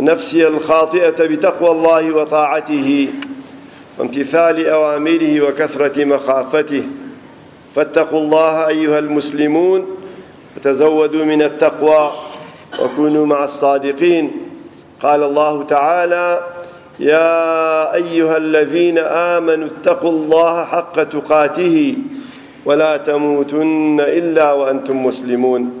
نفسي الخاطئة بتقوى الله وطاعته وامتثال أوامره وكثرة مخافته فاتقوا الله أيها المسلمون وتزودوا من التقوى وكونوا مع الصادقين قال الله تعالى يا أيها الذين آمنوا اتقوا الله حق تقاته ولا تموتن إلا وأنتم مسلمون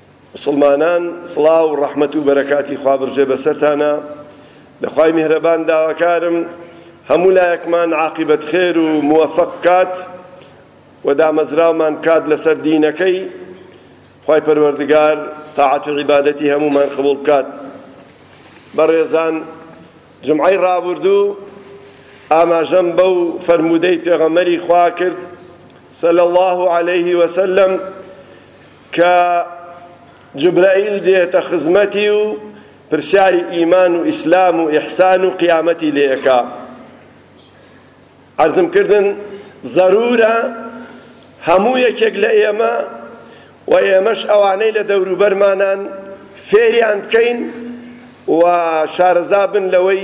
موسڵمانان سڵاو و ڕەحمەت و بەرەکاتی خوا بڕژێ بەسەرتانا لە خوای میهرەبان داواکارم هەموو لایەکمان عاقبەت خێر و موەفەق بکات و دامەزراومان بکات لەسەر دینەکەی خوای پەروەردگار تاعەت و عیبادەتی هەموومان قبوڵ بکات بەڕێزان جمعی ڕابردوو ئاماژەم بەو فەرموودەی پێغەمەری خوا کرد صلی الله عليه وسلم کە جبرئیل دێتە خزمەتی و پرسیاری ئیمان و ئیسلام و ئیحسان و قیامەتی لێ ئەکا عەرزم کردن زەرورە هەموو یەکێک لە ئێمە و ئێمەش ئەوانەی لە دەوروبەرمانان فێریان بکەین و شارەزا بن لەوەی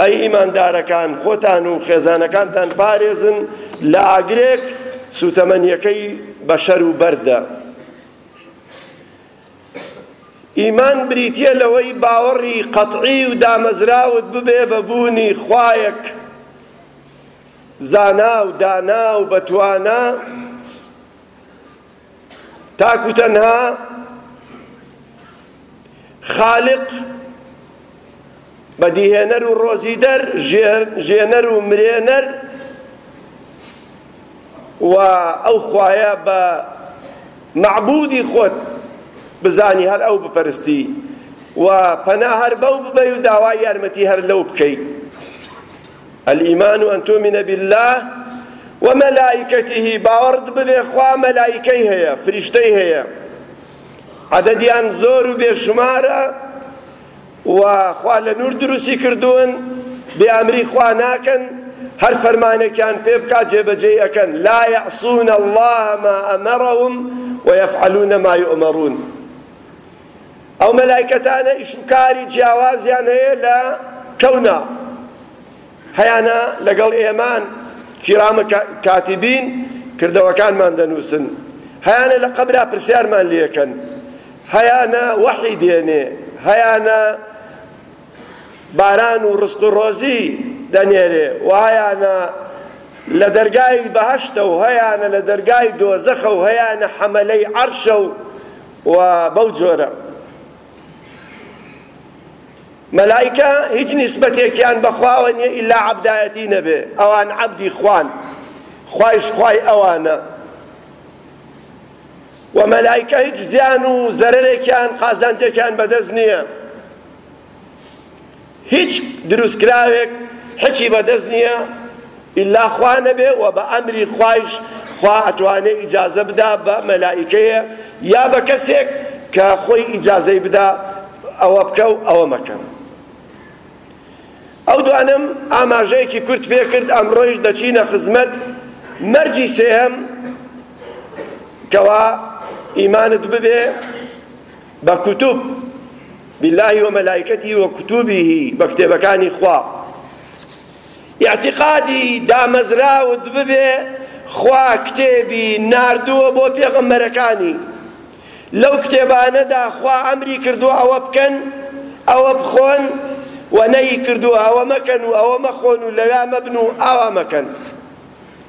ئەی ئیماندارەکان خۆتان و خێزانەکانتان پارێزن لە ئاگرێک سوتەمەنیەکەی بە شەر و بەردە. ئیمان بریتیە لەوەی باوەڕی قەتعی و دامەزراوت ببێ بە بوونی خوایەک زانا و دانا و بەتوانا تاک و تەنها خالق بەدیهێنەر و ڕۆزیدەر ژێنەر و مرێنەر و ئەو خوایە بە معبودی خۆت بزانی هەر ئەو بپەرستی و پەنا هەر بەو ببەی و داوای یارمەتی هەر لەو بکەی الایمان ان تؤمن باللە و ملائکته باوەڕت ببێ خوا مەلایکەی هەیە فریشتەی هەیە عەدەدیان زۆر و بێشمارە و خوا لە نور دروستی کردوون بێ ئەمری خوا ناکەن هەر فەرمانێکیان پێ بکات جێبەجێی ئەکەن لا یعصون الله ما ئەمەرهم ویفعلون ما یؤمرون ئەو مەلایکەتانە ئیش و کاری جیاوازیان هەیە لە کەونا هەیانە لەگەڵ ئێمان کیرامە کاتیبین کردەوەکانمان دەنووسن هەیانە لە قەبرا پرسیارمان لێکەن هەیانە وەحی دێنێ هەیانە باران و ڕست و ڕۆزی دەنێرێ و هەیانە لە دەرگای بەهشتە و هەیانە لە دەرگای دۆزەخە و هەیانە حەمەلەی عەرشە و و بەو جۆرە مەلائیکە هیچ نیسبەتێکیان بە خواوە نییە ئیلا عەبدایەتی نەبێ ئەوان عەبدی خوان خوایش خوای ئەوانە و مەلائیکە هیچ زیان و زەرەرێکیان قازانجێکیان بەدەست نییە هیچ دروستکراوێک حچی بەدەست نیە ئیلا خوا نەبێ و بە ئەمری خوایش خوا ئەتوانێ ئیجازە بدا بە مەلائیکەیە یا بە کەسێک کە خۆی ئیجازەی بدا ئەوە بکە و ئەوە مەکە ئەو دوانم ئاماژەیەکی کورت پێ کرد ئەمڕۆیش دەچینە خزمەت مەرجی سێهەم کەوا ئیمانت ببێ بە کوتوب باللە و ملائکته و کتوبه بە کتێبەکانی خوا ئیعتیقادی دامەزراوت ببێ خوا کتێبی ناردووە بۆ پێغەمبەرەکانی لەو کتێبانەدا خوا ئەمری کردووە ئەوە بکەن ئەوە بخۆن و نەی کردووە ئەوە مەکەن و ئەوە مەخۆن و لەوێ مەبن و ئاوا مەکەن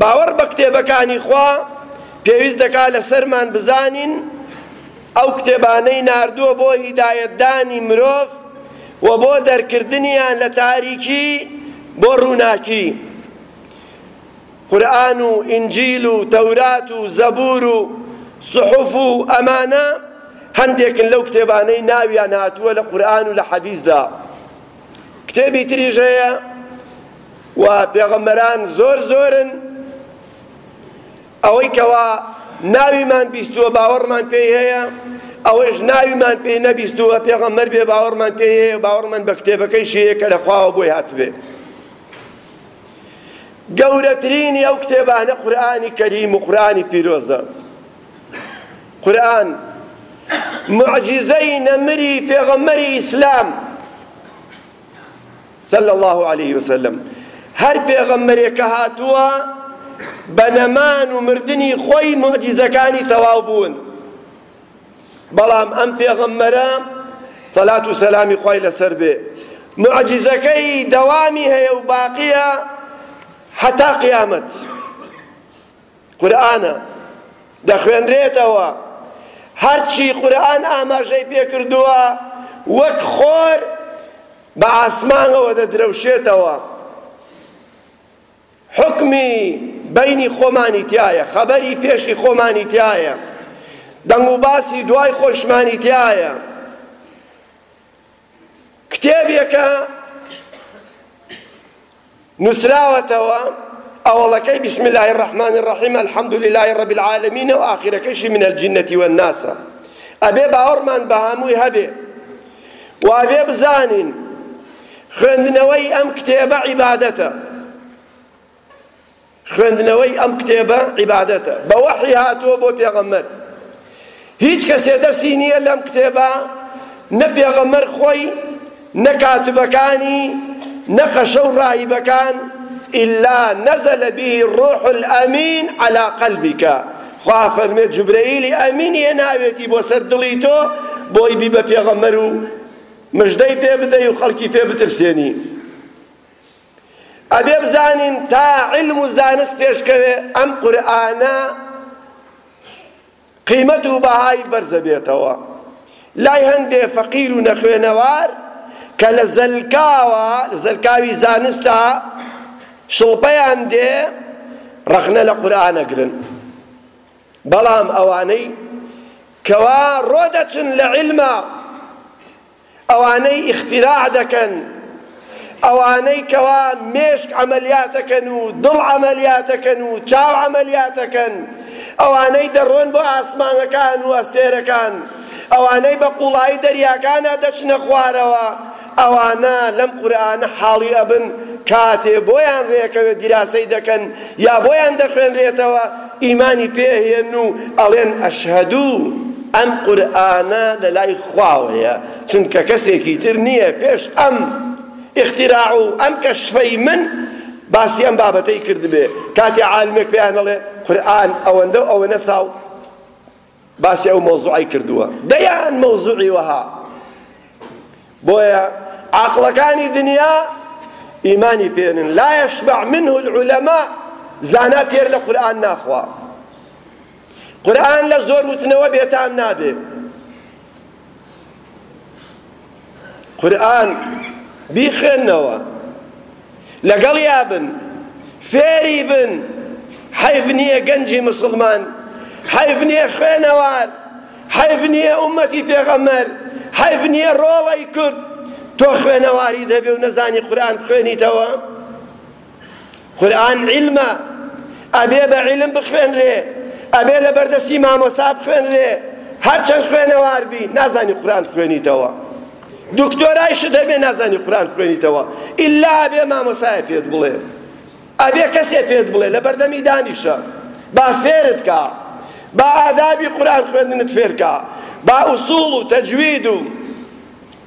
باوەڕ بە کتێبەکانی خوا پێویست دەکات لەسەرمان بزانین ئەو کتێبانەی ناردووە بۆ هیدایەتدانی مرۆڤ و بۆ دەرکردنیان لە تاریکی بۆ ڕووناکی قورئان و ئینجیل و تەورات و زەبور و صحف و ئەمانە هەندێکن لەو کتێبانەی ناویان هاتووە لە قورئان و لە حەدیثدا کتێبی تریش هەیە و پێغەمبەران زۆر زۆرن ئەوەی کەوا ناویمان بیستووە باوەڕمان پێی هەیە ئەوەش ناویمان پێی نەبیستووە پێغەمبەر بێ باوەڕمان پێی هەیە باوەڕمان بە کتێبەکەیشی هەیە کە لە خواوە بۆی هاتبێ گەورەترینی ئەو کتێبانە قورئانی کەریم و قورئانی پیرۆزە قورئان موعجیزەی نەمری پێغەمبەری ئیسلام صلی الله علیه وسلم هەر پێغەمبەرێک کە هاتووە بە نەمان و مردنی خۆی موعجیزەکانی تەواو بوون بەڵام ئەم پێغەمبەرە سەلات و سەلامی خۆی لەسەر بێ معجزەکەی دەوامی هەیە و باقیە حتا قیامەت قورئانە دەخوێنرێتەوە هەرچی قورئان ئاماژەی پێکردووە وەک خۆر بە ئاسمانەوە دەدرەوشێتەوە حکمی بینی خۆمانی تایە خەبەری پێشی خۆمانی تایە دەنگ و باسی دوای خۆشمانی تایە کتێبێکە نووسراوەتەوە ئەوەڵەکەی بسم اللە الرحمن الرحیم الحمد للە رب العالمین و ئاخیرەکەشی من الجنە والناسە ئەبێ باوەڕمان بە هەمووی هەبێ و ئەبێ بزانین خوێندنەوەی ئەم کتێبە عیبادەتە خوێندنەوەی ئەم کتێبە عیبادەتە بە وەحی هاتووە بۆ پێغەمبەر هیچ کەسێ دەستی نییە لەم کتێبە نە پێغەمبەر خۆی نە کاتبەکانی نە خەشە و ڕاهیبەکان ئیلا نەزەلە به ڕۆح الامین علی قلبک خوا فەرمێت جوبرەیلی ئەمین هێناوێتی بۆ سەر دڵی تۆ بۆی بی بە پێغەمبەر و مژدەی پێ بدەی و خەڵکی پێ بترسێنی ئەبێ بزانین تا علم و زانست پێشکەوێ ئەم قورئانە قیمەت و بەهای بەرزە بێتەوە لای هەندێ فەقیر و نەخوێنەوار کە لە زەلکاوە زەلکاوی زانستە شڵپەیان دێ ڕەخنە لە قورئانەگرن بەڵام ئەوانەی کەوا ڕۆدەچن لە علمە ئەوانەی ئیختیراع دەکەن، ئەوانەی کەوا مێشک عەمەلیاتەکەن و دڵ عەمەلیاتەکەن و چاو عەمەلیاتەکەن، ئەوانەی دەڕۆن بۆ ئاسمانەکان و ئەستێرەکان، ئەوانەی بە قوڵایی دەریاکانا دەچنە خوارەوە، ئەوانە لەم قورئانە حاڵی ئەبن کاتێ بۆیان رێکەوێ دیراسەی دەکەن یا بۆیان دەخوێنرێتەوە، ئیمانی پێ ئەهێن و ئەڵێن ئەشهەدو ئەم قورئانە لە لای خواوەیە چونکە کەسێکی تر نییە پێش ئەم ئیختیراع و ئەم کەشفەی من باسی ئەم بابەتەی کردبێ کاتێ عالمێک پێیان ئەڵێ قورئان ئەوەندە و ئەوەنە ساڵ باسی ئەو مەوزوعەی کردووە دەیان مەوزوعی وەها بۆیە عاقڵەکانی دنیا ئیمانی پێنن لا یشبع منه العلماء زانا تێر لە قورئان ناخوا قورئان لە زۆر وتنەوە بێتام نابێ قورئان بیخوێنەوە لەگەڵیا بن فێری بن حەیف نییە گەنجی مسلمان حەیف نییە خوێنەوار حەیف نییە ئومەتی پێغەمەر حەیف نییە ڕۆڵەی کورد تۆ خوێنەواری دەبێ و نەزانی قورئان بخوێنیتەوە قورئان عیلمە ئەبێ بە عیلم بخوێنرێ ئەبێ لە بەردەستی مامۆسا بخوێنرێ هەرچەند خوێنەوار بی نازانی قورئان خوێنیتەوە دکتۆرایشت هەبێ نازانی قورئان خوێنیتەوە ئیلا ئەبێ مامۆسایە پێت بڵێ ئەبێ کەسێ پێت بڵێ لە بەردەمی دانیشە با فێرت کا با ئادابی قورئان خوێندنت فێرکا با ئوسوڵ و تەجوید و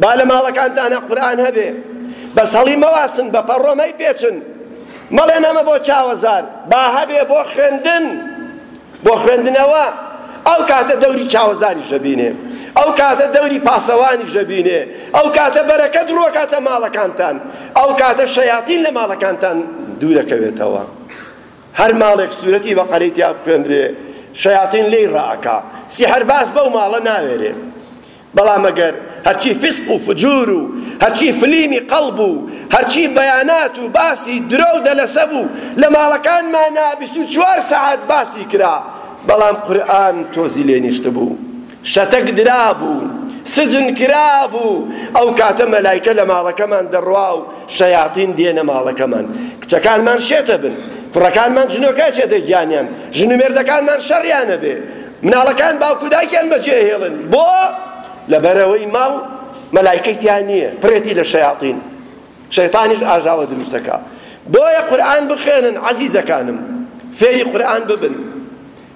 با لە ماڵەکانتانا قورئان هەبێ بەس هەڵی مەواسن بە پەڕۆ مەیپێچن مەڵێن ئەمە بۆ چاوەزار با هەبێ بۆ خوێندن بۆ خوێندنەوە ئەو کاتە دەوری چاوەزاریش دەبینێ ئەو کاتە دەوری پاسەوانیش دەبینێ ئەو کاتە بەرەکەت ڕۆکاتە ماڵەکانتان ئەو کاتە شەیاتین لە ماڵەکانتان دوورەکەوێتەوە هەر ماڵێک سوورەتی بەقەرەی تیا بخوێنرێ شەیاتین لێی ڕاکا سیحرباز بەو ماڵە ناوێرێ بەڵام ئەگەر هەرچی فیسق و فجور و هەرچی فلیمی قەڵب و هەرچی بەیانات و باسی درۆ و دەلەسە بوو لە ماڵەکانمانا بیست و چوار سەعات باسی کرا بەڵام قورئان تۆزی لێ نیشتبوو شەتەک درابوو سجن کرابوو ئەو کاتە مەلایکە لە ماڵەکەمان دەڕوا و شەیاتین دێنە ماڵەکەمان کچەکانمان شێتە بن کوڕەکانمان جنۆکە شێتە گیانیان ژن و مێردەکانمان شەڕیانە بێ مناڵەکان باوک و دایکیان بەجێهێڵن بۆ لەبەرەوەی ماڵ مەلایکەی تیا نییە پڕێتی لە شەیاطین شەیطانیش ئاژاوە دروستەکە بۆیە قورئان بخوێنن عەزیزەکانم فێری قورئان ببن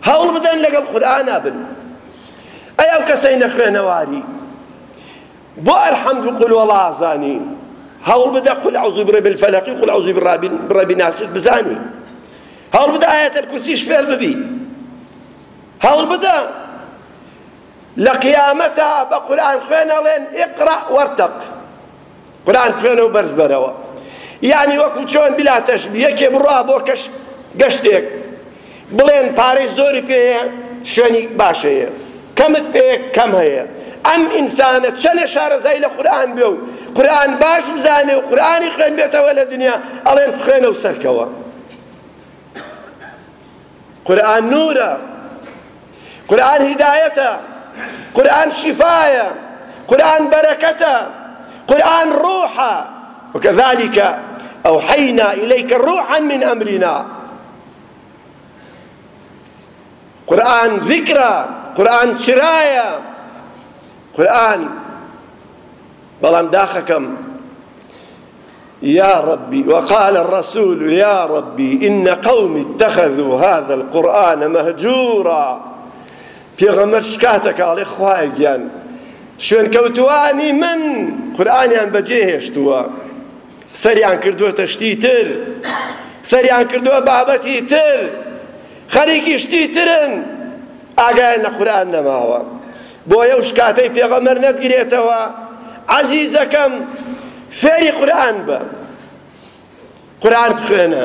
هەوڵ بدەن لەگەڵ قورئانا بن ئەی ئەو کەسەی نەخوێنەواری بۆ الحمد و قل وەڵا زانی هەوڵ بدە قل اعوذ برب الفلق و قل اعوذ برب الناس بزانی هەوڵ بدە ئایەت الکرسیش فێر ببی هەوڵ بدە لە قیامەتە بە قورئان خوێن ئەڵێن اقرأ وارتق قورئان خوێنە و بەرز بەرەوە یعنی وەکو چۆن بلا تەشبیه یەکێ بڕوا بۆ کەش گەشتێک بڵێن پارەی زۆری پێ هەیە شوێنی باش هەیە کەمت پێ کەم هەیە ئەم ئینسانە چەنێ شارەزای لە قورئان بێ و قورئان باش بزانێ و قورئانی خوێنبێتەوە لە دنیا ئەڵێن بخوێنە و سەرکەوە قورئان نورە قورئان هیدایەتە قورئان شیفایە قورئان بەرەکەتە قورئان ڕوحە وكذلك أوحينا إليك روحا من أمرنا قورئان ذکرە قورئان چرایە قورئان بەڵام داخەکەم يا ربي وقال الرسول يا ربي إن قومي اتخذوا هذا القرآن مهجورا پێغەمەر شکاتەکە ئەڵێ خوای گیان شوێنکەوتوانی من قورئانیان بەجێ هێشتووە سەریان کردووەتە شتی تر سەریان کردووە بابەتی تر خەریکی شتی ترن ئاگایان لە قورئان نەماوە بۆیە و شکاتەی پێغەمبەر نەتگرێتەوە عەزیزەکەم فێری قورئان بە قورئان بخوێنە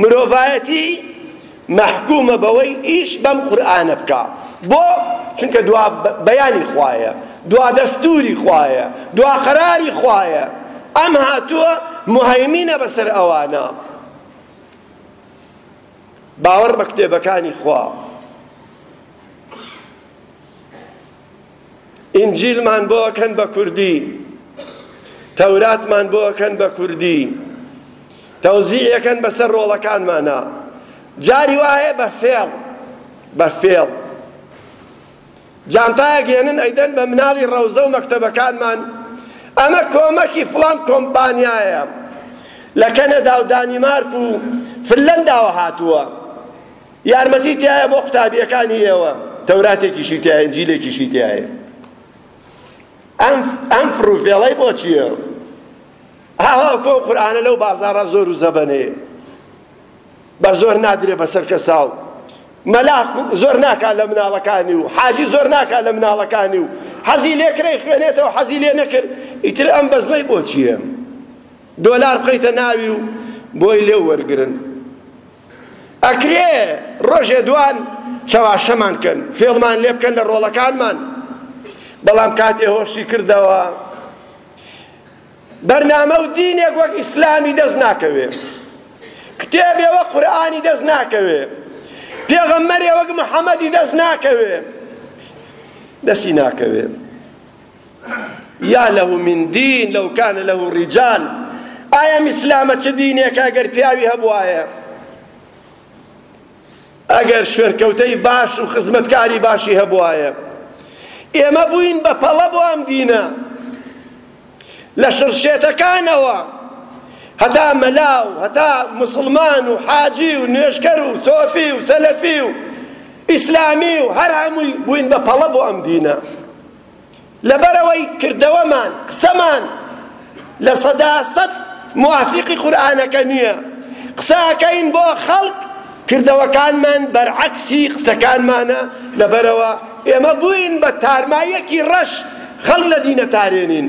مرۆڤایەتی مەحکومە بەوەی ئیش بەم قورئانە بکا بۆ چونکە دوا بەیانی خوایە دوا دەستوری خوایە دوا قەراری خوایە ئەم هاتووە مهیمینە بەسەر ئەوانە باوەڕ بە کتێبەکانی خوا ئینجیلمان بۆ ئەکەن بە کوردی تەوراتمان بۆ ئەکەن بە کوردی تەوزیع ئەکەن بەسەر ڕۆڵەکانمانە جاری وایە بە فێڵ بە فێڵ جانتایەک هێنن ئەیدەن بە مناڵی ڕەوزە و مەکتەبەکانمان ئەمە کۆمەکی فڵان کۆمپانیایە لە کەنەدا و دانیمارک و فنلەنداوە هاتووە یارمەتی تیایە بۆ قوتابیەکانی ئێوە تەوراتێکیشی تیایە ئینجیلێکیشی تیایە ئەم ئەم فڕو فێڵەی بۆ چییە هاوکۆ قورآانە لەو بازارە زۆر و زەبەنەیە بە زۆر نادرێ بەسەر کەسا و مەلا زۆر ناکات لە مناڵەکانی و حاجی زۆر ناکات لە مناڵەکانی و حەزی لێکرەی خوێنێتەوە حەزی لێ نەکرد ئیتر ئەم بەزمەی بۆ چییە دۆلار بخەیتە ناوی و بۆی لێو وەرگرن ئەکرێ ڕۆژێ دوان چەواشەمان کەن فێڵمان لێ بکەن لە ڕۆڵەکانمان بەڵام کاتێ هۆشی کردەوە بەرنامە و دینێک وەک ئیسلامی دەست ناکەوێ کتێبێ وەک قورئانی دەست ناکەوێ پێغەمبەرێ وەک محەممەدی دەست ناکەوێ دەستی ناکەوێ یا له من دین لو کان له رجال ئایا ئیسلامە چ دینێکە ئەگەر پیاوی هەبوایە ئەگەر شوێنکەوتەی باش و خزمەتکاری باشی هەبوایە ئێمە بووین بە پەڵە بۆ ئەم دینە لە شڕشێتەکانەوە هەتا مەلا و هەتا مسلمان و حاجی و نوێژکەر و سۆفی و سەلەفی و ئیسلامی و هەر هەمووی بووین بە پەڵە بۆ ئەم دینە لەبەرئەوەی کردەوەمان، قسەمان، لە سەدا سەد موافیقی قورئانەکە نییە، قسە ئەکەین بۆ خەڵک، کردەوەکانمان بەرعەکسی قسەکانمانە، لەبەرئەوە ئێمە بووین بە تارماییەکی ڕەش، خەڵک لە دینەتارێنین.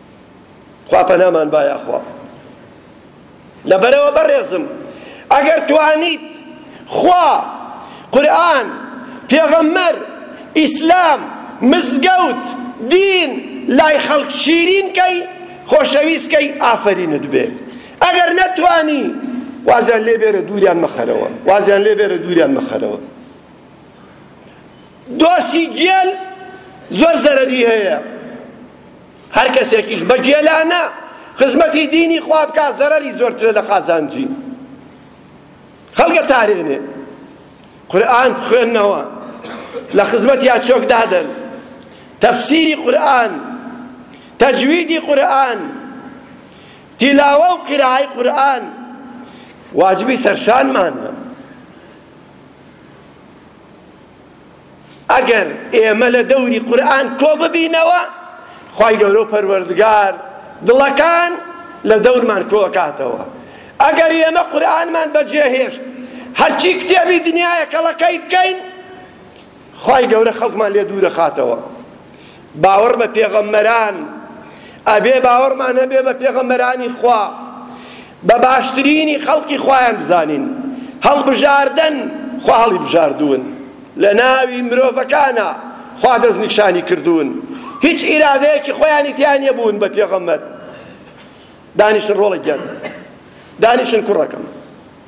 خوا پەنامان با یاخوا لەبەرەوە بەڕێزم ئەگەر توانیت خوا قورئان پێغەمبەر ئیسلام مزگەوت دین لای خەڵک شیرین کەی خۆشەویست کەی ئافرینت بێ ئەگەر نەتوانی وازیان لێ بێرە دووریان مەخەرەوە وازیان لێ بێرە دووریان مەخەرەوە دۆسی گێل زۆر زەرەری هەیە هەر کەسێکیش بە گێلانە خزمەتی دینی خوا بکا زەرەری زۆرترە لە قازانجی خەڵکە تارێنێ قورئان بخوێنەوە لە خزمەت یا چۆک دادەن تەفسیری قورئان تەجویدی قورئان تیلاوە و قیرای قورئان واجبی سەرشانمانە ئەگەر ئێمە لە دەوری قورئان کۆ ببینەوە خوای گەورە و پەروەردگار دڵەکان لە دەورمان کۆ ئەکاتەوە ئەگەر ئێمە قورئانمان بەجێهێشت هەرچی کتێبی دنیایە کەڵەکەی بکەین خوای گەورە خەڵکمان لێ دوورە خاتەوە باوەڕ بە پێغەمبەران ئەبێ باوەڕمان هەبێ بە پێغەمبەرانی خوا بە باشترینی خەڵقی خوایان بزانین هەڵبژاردن خوا هەڵی بژاردوون لە ناوی مرۆڤەکانە خوا دەست نیشانی کردوون هیچ ئیرادەیەکی خۆیانی تیان یەبوون بە پێغەمبەر دانیشن ڕۆڵە گیان دانیشن کوڕەکەم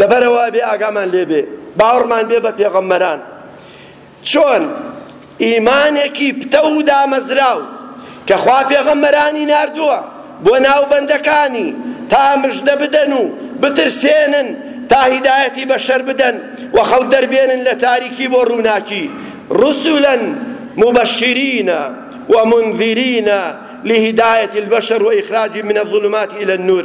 لەبەرئەوە ئەبێ ئاگامان لێبێ باوەڕمان بێ بە پێغەمبەران چۆن ئیمانێکی پتەو و دامەزراو کە خوا پێغەمبەرانی ناردووە بۆ ناو بەندەکانی تا مژدە بدەن و بترسێنن تا هیدایەتی بەشەر بدەن و خەڵک دەربێنن لە تاریکی بۆ ڕووناکی ڕسولەن مبشرینە ومنذرینە لهدایەتی البشر وإخراجی من الظلمات إلى النور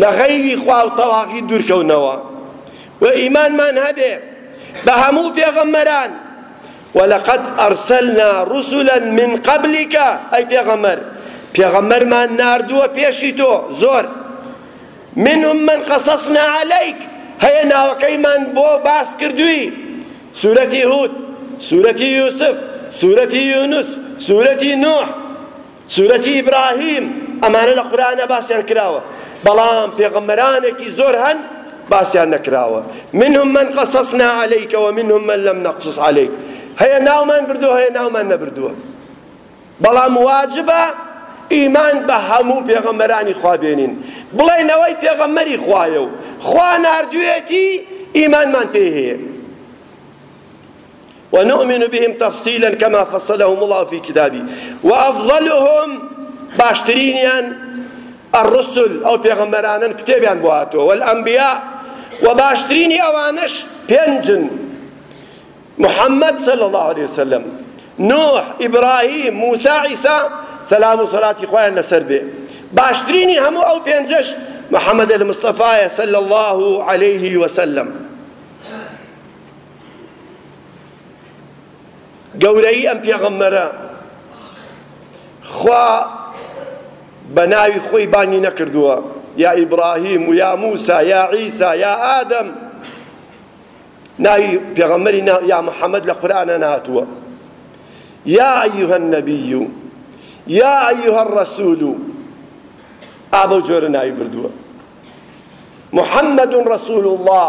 لە غەیری خوا و تەواغیت دوورکەونەوە و ئیمانمان هەبێ بە هەموو پێغەمبەران ولقد ارسلنا رسلا من قبلك ئەی پێغەمبەر پێغەمبەرمان ناردووە پێشی تۆ زۆر منهم من قصصنا عليك هەیە ناوەکەیمان بۆ باس کردووی سورەتی هود سورەتی یوسف سورەتی یونس سورەتی نوح سورەتی ابراهیم ئەمانە لە قورئانا باسیان کراوە بەڵام پێغەمبەرانێکی زۆر هەن باسیان نەکراوە منهم من قصصنا عليك ومنهم من لم نقصص عليك هەیە ناومان بردووە هەیە ناومان نەبردووە بەڵام واجبە ئیمان بە هەموو پێغەمبەرانی خوا بێنین بڵێن ئەوەی پێغەمبەری خوایە و خوا ناردوێتی ئیمانمان پێ هەیە ونؤمن بهم تفصیلا کما فصلهم الله فی کتابی وافضلهم باشترینیان الرسل ئەو پێغەمبەرانن کتێبیان بۆ هاتووە والانبیاء و باشترینی ئەوانش پێنجن محمد صلی الله عليه وسلم نوح ئیبراهیم موسا عیسا سەلام و سەلاتی خۆیان لەسەر بێ باشترینی هەموو ئەو پێنجەش محمد المصطفى صلى الله عليه وسلم گەورەیی ئەم پێغەمبەرە خوا بە ناوی خۆی بانگی نەکردووە یا ئیبراهیم و یا موسا یا عیسا یا ئادەم ناوی پێغەمبەری یا محەممەد لە قورآانە ناتووە یا ئەیها النبی یا ئەیها الرسول ئابە جۆرە ناوی بردووە محمد رسول الله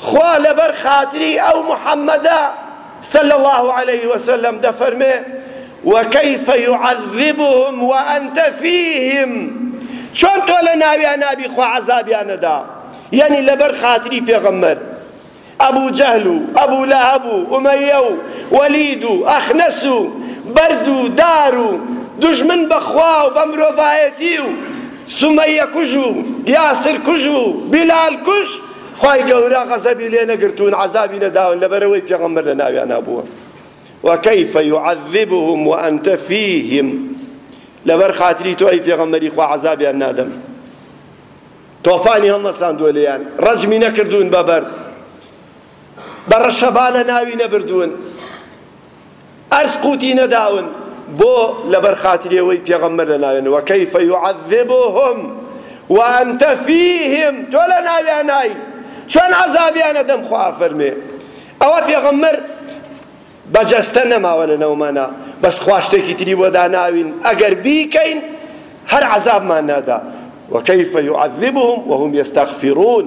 خوا لەبەر خاتری ئەو محەمەدە صلی اللە علیه وسلم دەفەرمێ وکیف یعذبهم وانت فیهم چۆن تۆ لە ناویان نابی خوا عەزابیان نەدا یعنی لەبەر خاتری پێغەمبەر ئەبو جەهل و ئەبو لەهەب و ئومەیە و وەلید و ئەخنەس و بەرد و دار و دژمن بەخوا و بە مرۆڤایەتی و سومەیە کوژ و یاسر کوژ و بیلال کوژ خوای گەورە غەزەبی لێ نەگرتوون عەزابی نەداون لەبەرئەوەی پێغەمبەر لە ناویانا بووە وکیف یعذبهم وانت فیهم لەبەر خاتری تۆ ئەی پێغەمبەری خوا عەزابیان نادەم تۆفانی هەڵنەساندووە لێیان ڕەجمی نەکردوون بەبەرد بە ڕەشەبا لە ناوی نەبردوون ئەرز قوتی نەداون بۆ لەبەر خاتری ئەوەی پێغەمبەر لەناوێن وکیف یعذبهم وانت فیهم تۆ لەناویانای چۆن عەزابیان ئەدەم خوا ئەفەرمێ ئەوە پێغەمبەر بە جەستە نەماوە لەناومانا بەس خوا شتێکی تری بۆ داناوین ئەگەر بیکەین هەر عەزابمان نادا وکیف یعذبهم وهم یستغفرون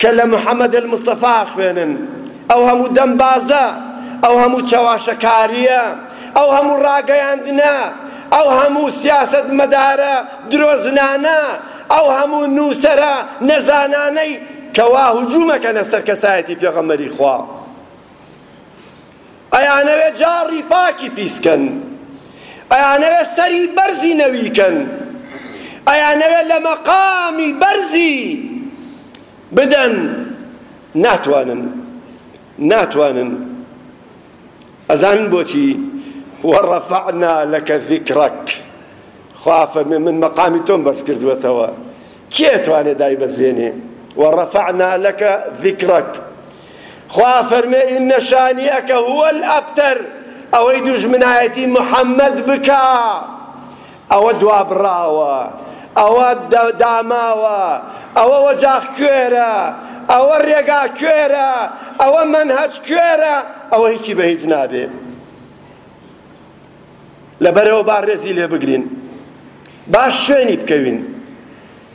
کە لە محمد المصطفی ئەخوێنن، ئەو هەموو دەمبازە، ئەو هەموو چەواشەکارییە، ئەو هەموو ڕاگەیاندنە، ئەو هەموو سیاسەتمەدارە درۆزنانە، ئەو هەموو نووسەرە نەزانانەی کە وا هجووم ئەکەنە سەر کەسایەتی پێغەمبەری خوا. ئەیانەوێ جاڕی پاکی پیس کەن، ئەیانەوێ سەری بەرزی نەوی کەن، ئەیانەوێ لە مەقامی بەرزی بدەن، ناتوانن، ناتوانن، ئەزانن بۆچی؟ وەڕەفەعنا لەکە ذیکرەک، خوا فەرموێ من مەقامی تۆم بەرز کردووەتەوە، کێ توانێ دایبەزێنێ؟ وەڕەفەعنا لەکە ذیکرەک، خوا ئەفەرمێ ان شانیئک هو الابتر ئەوەی دوژمنایەتی محمد بکا ئەوە دوابڕاوە ئەوە داماوە ئەوە وەجاخ کوێرە ئەوە ڕێگا کوێرە ئەوە مەنهەج کوێرە ئەوە هیچی بە هیچ نابێ لەبەرەوە با ڕێزی لێ بگرین با شوێنی بکەوین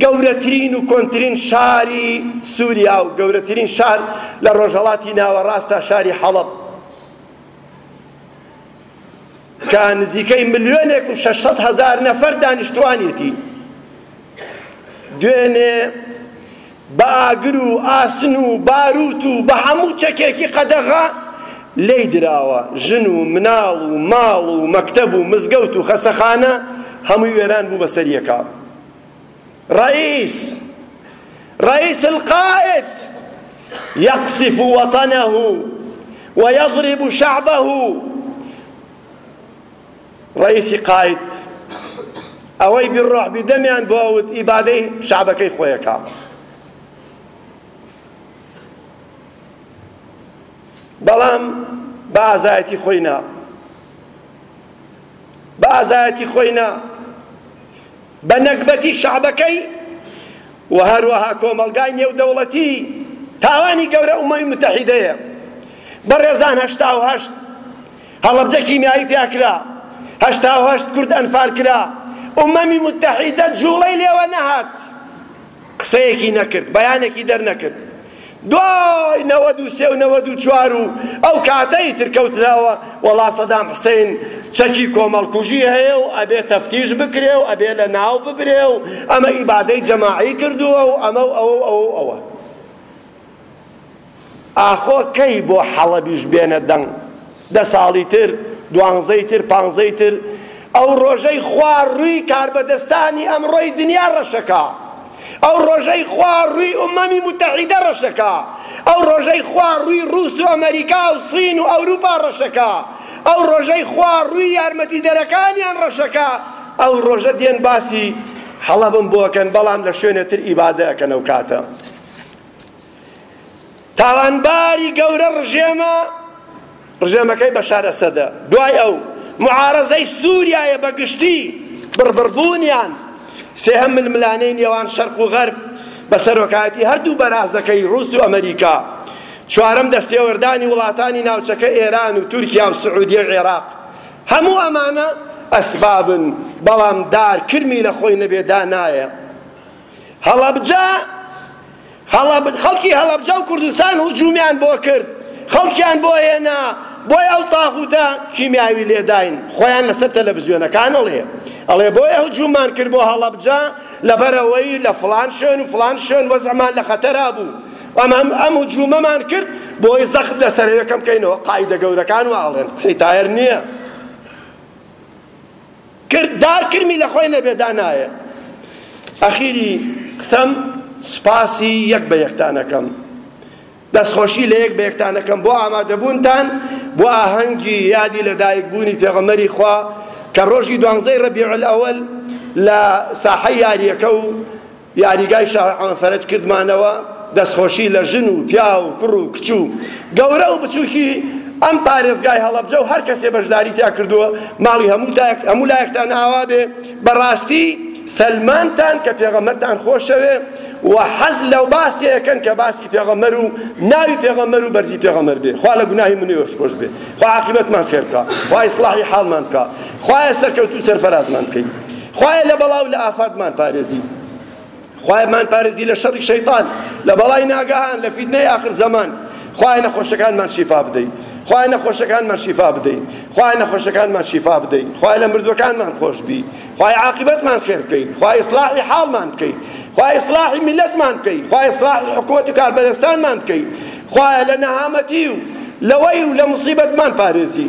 گەورەترین و کۆنترین شاری سووریا و گەورەترین شار لە ڕۆژهەڵاتی ناوەڕاستە شاری حەڵەب کە نزیکەی ملیۆنێک و شەشسەد هەزار نەفەر دانیشتوانێتی دوێنێ بە ئاگر و ئاسن و باروت و بە هەموو چەکێکی قەدەغە لێی دراوە، ژن و مناڵ و ماڵ و مەکتەب و مزگەوت و خەستەخانە هەمووی وێران بوو بە سەریەکە. ڕەئیس، ڕەئیس القائد، یەقسف وەطنه و یەضرب شعبه، ڕەئیسی قاید ئەوەی بی ڕۆح بی دەمیان بۆ ئەوت ئیبادەی شعبەکەی خۆیەکە بەڵام بە ئازایەتی خۆی نا بە ئازایەتی خۆی نا بە نەگبەتی شەعبەکەی و هەروەها کۆمەڵگای نێودەوڵەتی تاوانی گەورە ئومەمی متحیدەیە بەڕێزان هەشتا و هەشت هەڵەبجە کیمیایی پیا کرا هەشتا و هەشت کورد ئەنفال کرا ئومەمی متحیدە جوڵەی لێوە نەهات قسەیەکی نەکرد بەیانێکی دەرنەکرد دوای نەوەد و سێ و نەوەد و چوار و ئەو کاتەی تر کەوتنەوە وەڵا سەدام حسین چەکی کۆمەڵکوژی هەیە و ئەبێ تەفتیش بکرێ و ئەبێ لە ناو ببرێ و ئەمە ئیبادەی جەماعی کردووە و ئەمە و ئەوە و ئەوە و ئەوە ئاخۆ کەی بۆ حەڵەبیش بێنە دەنگ؟ دە ساڵی تر؟ دوانزەی تر؟ پانزەی تر؟ ئەو ڕۆژەی خوا ڕووی کاربەدەستانی ئەمڕۆی دنیا ڕەشەکا، ئەو ڕۆژەی خوا ڕووی ئومەمی موتەحیدە ڕەشەکا، ئەو ڕۆژەی خوا ڕووی ڕووس و ئەمەریکا و سین و ئەوروپا ڕەشەکا، ئەو ڕۆژەی خوا ڕووی یارمەتیدەرەکانیان ڕەشەکا، ئەو ڕۆژە دێن باسی حەڵەبم بۆ ئەکەن، بەڵام لە شوێنێ تر ئیبادە ئەکەن ئەو کاتە. تاوانباری گەورە ڕژێمە ڕژێمەکەی بەشار ئەسەدە دوای ئەو معارەزەی سووریایە بە گشتی بڕبڕبوونیان سێهەم ململانێی نێوان شەرق و غەرب بە سەرۆکایەتی هەردوو بەرازەکەی ڕووس و ئەمریکا چوارەم دەستێوەردانی وڵاتانی ناوچەکە ئێران و تورکیا و سعودیە و عێراق هەموو ئەمانە ئەسبابن بەڵام دار کرمی لە خۆی نەبێدا نایە هەڵەبجە هەڵەبجە، خەڵکی هەڵەبجە و کوردستان هجومیان بۆ کرد، خەڵکیان بۆ هێنا، بۆیە ئەو تاغوتە کیمیاوی لێداین، خۆیان لەسەر تەلەفزیۆنەکان ئەڵێ، ئەڵێ بۆیە هجوممان کرد بۆ هەڵەبجە لەبەرئەوەی لە فڵان شوێن و فڵان شوێن وەزعمان لە خەتەرا بوو، ئەم ئەم هجومەمان کرد بۆی زەخت لەسەرەوە کەم کەینەوە، قاعیدە گەورەکان وا ئەڵێن، قسەی تاهێر نییە. کرد دار کرمی لە خۆی نەبێ دا نایێ ئەخیری قسەم سپاسی یەک بە یەکتانەکەم دەستخۆشی لە یەک بە یەکتانەکەم بۆ ئامادەبوونتان بۆ ئاهەنگی یادی لەدایک بوونی پێغەمەری خوا کە ڕۆژی دوانزەی ڕەبیع الأول لە ساحەی یاریەکە و یاریگای شاه عەمە فەرەج کردمانەوە، دەستخۆشی لە ژن و پیا و کوڕ و کچ و گەورە و بچوکی ئەم پارێزگای هەڵەبجە و هەرکەسێ بەشداری تیا کردووە، ماڵی هەموو لایەکتان ئاوا بێ، بەڕاستی سەلماندتان کە پێغەمبەرتان خۆشەوێ و حەز لە باسی ئەکەن کە باسی پێغەمبەر و ناوی پێغەمبەر و بەرزی پێغەمبەر بێ، خوا لە گوناهی من و ئێوەش خۆش بێ، خوا عاقیبەتمان خێر بکا، خوا ئیسڵاحی حاڵمان بکا، خوایە سەرکەوتوو سەرفەرازمان بکەی. خوایە لە بەڵا و لە ئافاتمان پارێزی خوایە مان پارێزی لە شەڕی شەیطان لە بەڵای ناگەهان لە فیتنەی ئاخر زەمان خوایە نەخۆشەکانمان شیفا بدەی خوایە نەخۆشەکانمان شیفا بدەی خوایە نەخۆشەکانمان شیفا بدەی خوایە لە مردوەکانمان خۆش بی خوایە عاقبەتمان خێر بکەی خوایە ئیسلاحی حاڵمان بکەی خوایە ئیسلاحی میلەتمان بکەی خوایە ئیسلاحی حکومەت و کاربەدەستانمان بکەی خوایە لە نەهامەتی و لەوەی و لە مصیبەتمان پارێزی